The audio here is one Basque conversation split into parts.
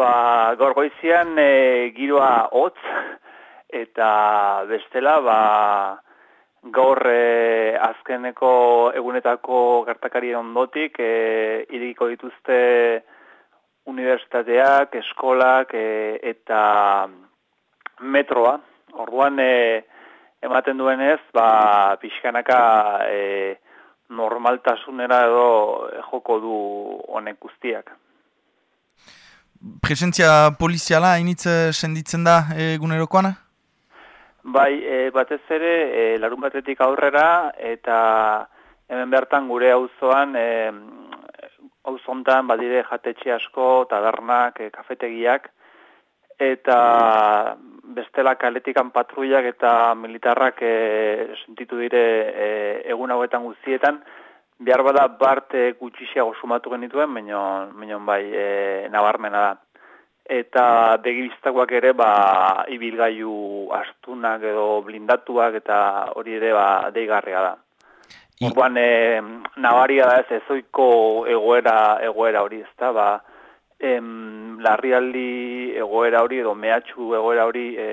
Ba, gorgoizian e, giroa hotz, eta bestela, ba, gaur e, azkeneko egunetako gertakari ondotik, e, iriko dituzte unibertsitateak, eskolak e, eta metroa. Orduan, e, ematen duenez, ba, pixkanaka e, normaltasunera edo joko du honek guztiak presentzia poliziala hainitz senditzen da egunerokoan? Bai, e, batez ere, e, larun batetik aurrera, eta hemen bertan gure auzoan e, auzontan badire jatetxe asko, tabernak, e, kafetegiak, eta bestela kaletikan patruiak eta militarrak e, sentitu dire e, egun hauetan guztietan, Behar bada bart e, gutxixiago sumatu genituen, minon, bai e, nabarmena da. Eta begibiztakoak ere, ba, ibilgaiu astunak edo blindatuak eta hori ere ba, deigarria da. I... Orduan, e, nabaria da ez ezoiko egoera, egoera hori ez da, ba, em, larrialdi egoera hori edo mehatxu egoera hori e,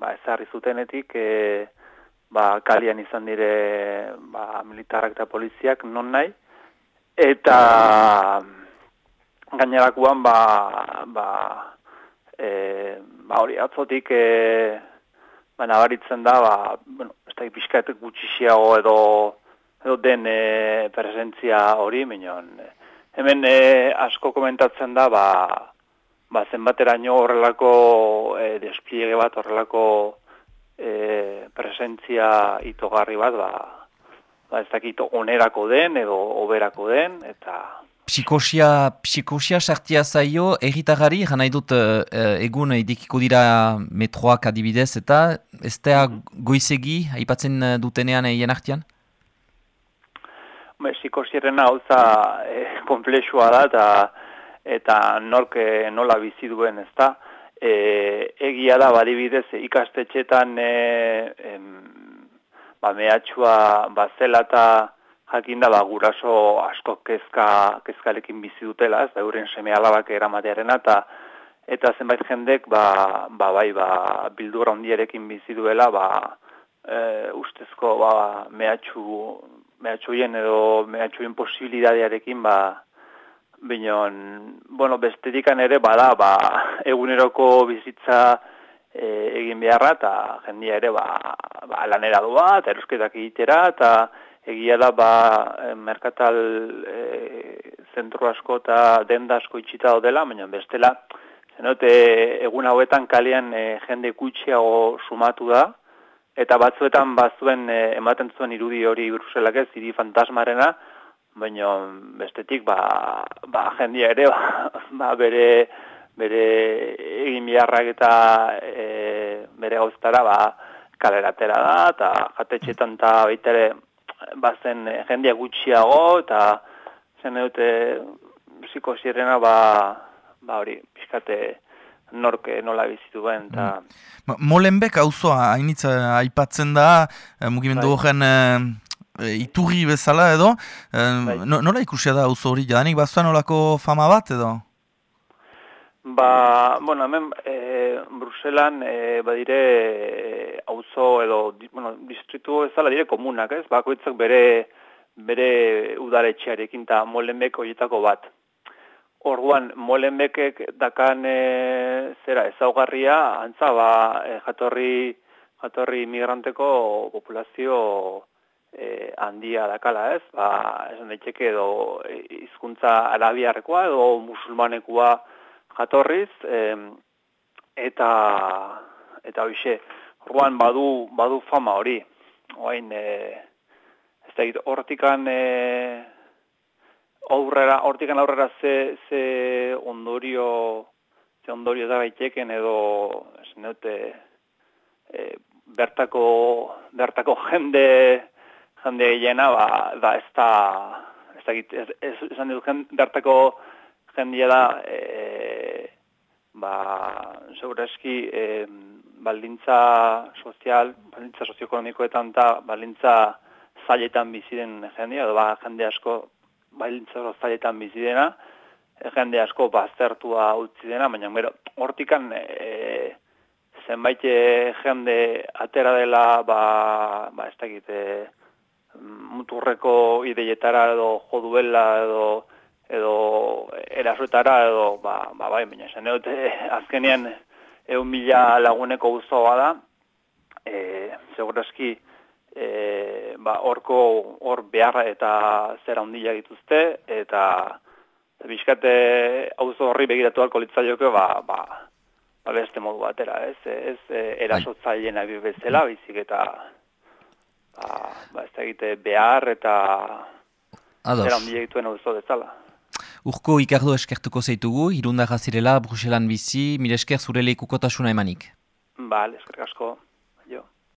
ba, ezarri zutenetik, e, ba, kalian izan dire ba, militarrak eta poliziak non nahi, eta gainerakuan ba, ba, e, ba hori atzotik e, ba, nabaritzen da, ba, bueno, ez da pixkaetek gutxixiago edo, edo den e, presentzia hori, minon, hemen e, asko komentatzen da, ba, ba zenbateraino horrelako e, despliege bat, horrelako presentzia itogarri bat, ba, ba ez dakit onerako den edo oberako den, eta... Psikosia, psikosia sartia zaio, erritagari, gana dut e, egun idekiko dira metroak adibidez, eta ez da -hmm. goizegi, aipatzen dutenean egin artian? Psikosiaren hau za e, komplexua da, eta, eta nork nola bizi duen ez da e, egia da badibidez ikastetxetan e, em, ba, mehatxua bazela eta jakin da ba, guraso asko kezka, kezkalekin bizi dutela, ez da euren seme alabak eramatearena eta eta zenbait jendek ba, ba, bai, ba, bildura ondierekin bizi duela ba, e, ustezko ba, mehatxu mehatxuien edo mehatxuien posibilidadearekin ba, Binon, bueno, bestetikan ere bada, ba, eguneroko bizitza e, egin beharra, eta jendia ere, ba, ba lanera doa, eta erosketak egitera, eta egia da, ba, e, merkatal e, zentru asko eta denda asko itxita dela, baina bestela, zenote, egun hauetan kalean e, jende gutxiago sumatu da, eta batzuetan bazuen e, ematen zuen irudi hori Bruselak ez, iri fantasmarena, baina bestetik ba, ba jendia ere ba, ba bere bere egin biharrak eta e, bere gauztara ba kaleratera da eta jatetxetan eta baita ere bazen jendia gutxiago eta zen dute ziko zirena ba, ba hori pixkate norke nola bizitu ben. Ta... Mm. Molenbek auzoa hainitza aipatzen da, eh, mugimendu bai. horren eh, e, iturri bezala edo, e, nola ikusia da auzo hori jadanik, bazua nolako fama bat edo? Ba, bueno, hemen e, Bruselan e, badire e, auzo edo, bueno, distritu bezala dire komunak, ez? Bakoitzak bere bere udaletxearekin eta molenbek horietako bat. Orduan, molenbekek dakan e, zera ezaugarria, antza, ba, e, jatorri, jatorri migranteko populazio e, handia dakala ez, ba, esan daiteke edo hizkuntza arabiarrekoa edo musulmanekoa jatorriz, e, eta eta hoxe, orduan badu, badu fama hori, oain, e, ez da, hortikan e, aurrera, hortikan aurrera ze, ze ondorio, ze ondorio da baiteken edo, esan dute, e, bertako, bertako jende, jende gehiena, ba, ba ez da, ez da, ez, ez, esan dut, dartako jendia da, e, ba, segurazki, e, baldintza sozial, baldintza sozioekonomikoetan eta baldintza zailetan biziren jendia, edo ba, jende asko baldintza zailetan bizidena, jende asko baztertua utzi dena, baina gero hortikan e, zenbait jende atera dela ba, ba ez dakit e, muturreko ideietara edo joduela edo edo erasuetara edo ba, ba bai, baina esan dut azkenean egun mila laguneko guztoa da. E, segurazki e, ba, orko hor beharra eta zera ondila dituzte eta bizkate auzo horri begiratu alko litzaioko ba, ba, ba beste modu batera, ez, ez e, erasotzaileen abi bezala, bizik eta ba, ba ez egite behar eta zera ondila dituen auzo dezala. Urko ikardo eskertuko zeitugu, irunda gazirela, Bruselan bizi, mire esker zure lehikukotasuna emanik. Ba, eskerrik asko.